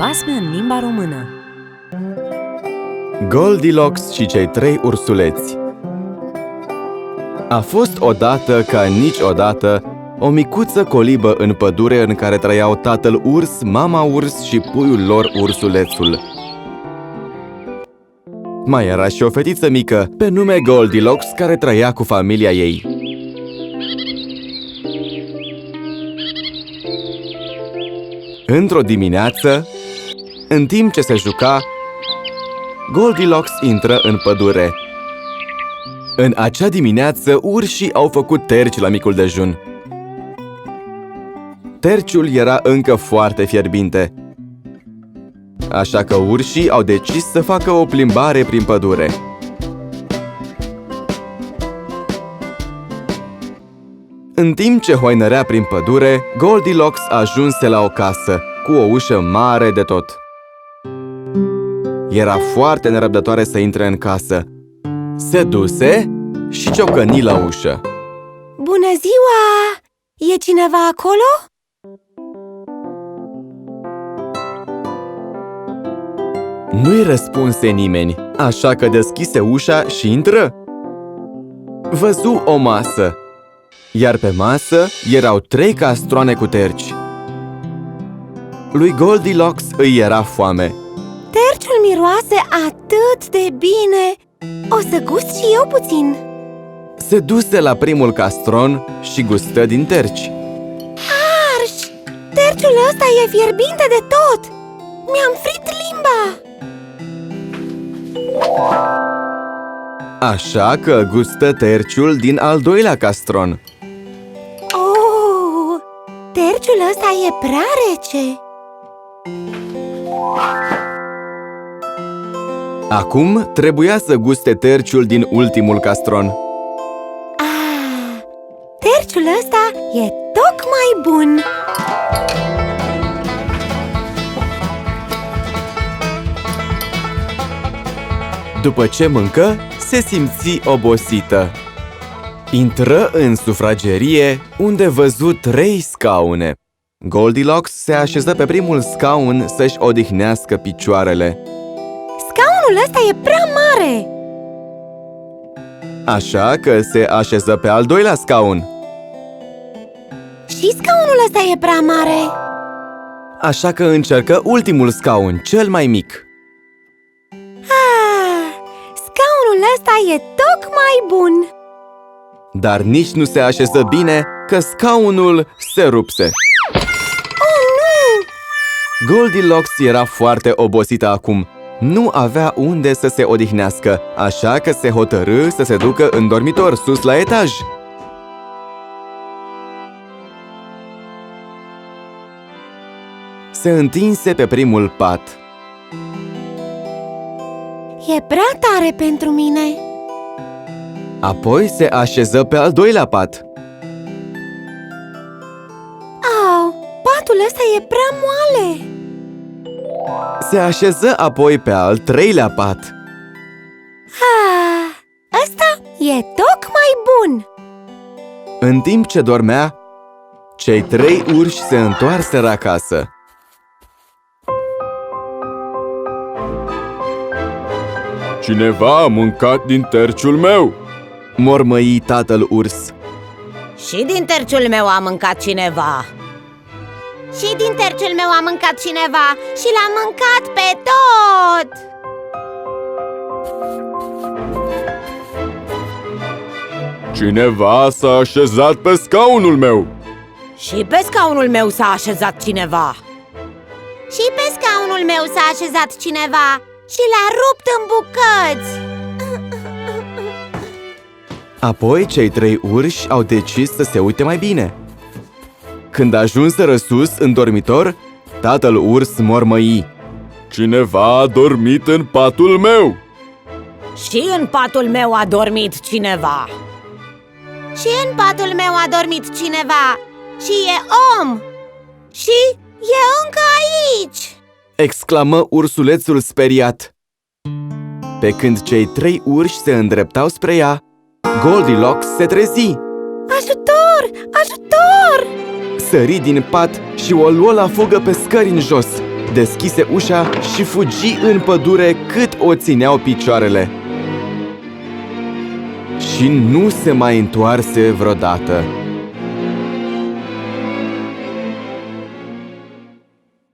Basme în limba română Goldilocks și cei trei ursuleți A fost odată ca niciodată o micuță colibă în pădure în care trăiau tatăl urs, mama urs și puiul lor ursulețul. Mai era și o fetiță mică, pe nume Goldilocks, care trăia cu familia ei. Într-o dimineață, în timp ce se juca, Goldilocks intră în pădure. În acea dimineață, urșii au făcut terci la micul dejun. Terciul era încă foarte fierbinte. Așa că urșii au decis să facă o plimbare prin pădure. În timp ce hoinărea prin pădure, Goldilocks ajunse la o casă, cu o ușă mare de tot. Era foarte nerăbdătoare să intre în casă. Se duse și ciocăni la ușă. Bună ziua! E cineva acolo? Nu-i răspunse nimeni, așa că deschise ușa și intră. Văzu o masă, iar pe masă erau trei castroane cu terci. Lui Goldilocks îi era foame. Terciul miroase atât de bine! O să gust și eu puțin! Se duse la primul castron și gustă din terci. Arș! Terciul ăsta e fierbinte de tot! Mi-am frit limba! Așa că gustă terciul din al doilea castron. Oh! Terciul ăsta e prea rece! Acum trebuia să guste terciul din ultimul castron. Ah! Terciul ăsta e tocmai bun! După ce mâncă, se simți obosită. Intră în sufragerie, unde văzu trei scaune. Goldilocks se așeză pe primul scaun să-și odihnească picioarele. Scaunul ăsta e prea mare! Așa că se așeză pe al doilea scaun. Și scaunul ăsta e prea mare! Așa că încercă ultimul scaun, cel mai mic. Ah! Scaunul ăsta e tocmai bun! Dar nici nu se așeză bine, că scaunul se rupse. Oh, nu! Goldilocks era foarte obosită acum. Nu avea unde să se odihnească, așa că se hotărâ să se ducă în dormitor, sus la etaj. Se întinse pe primul pat. E prea tare pentru mine! Apoi se așeză pe al doilea pat. Au, patul ăsta e prea moale! Se așeză apoi pe al treilea pat. Ah, ăsta e tocmai bun! În timp ce dormea, cei trei urși se întoarseră acasă. Cineva a mâncat din terciul meu! Mormăi tatăl urs. Și din terciul meu a mâncat cineva Și din terciul meu a mâncat cineva și l-a mâncat pe tot! Cineva s-a așezat pe scaunul meu! Și pe scaunul meu s-a așezat cineva Și pe scaunul meu s-a așezat cineva și l-a rupt în bucăți! Apoi cei trei urși au decis să se uite mai bine. Când ajunseră sus în dormitor, tatăl urs mormăi. Cineva a dormit în patul meu! Și în patul meu a dormit cineva Și în patul meu a dormit cineva și e om! Și e încă aici! Exclamă ursulețul speriat. Pe când cei trei urși se îndreptau spre ea, Goldilocks se trezi, Ajutor! Ajutor! Sări din pat și o luă la fugă pe scări în jos. deschise ușa și fugi în pădure cât o țineau picioarele. Și nu se mai întoarse vreodată.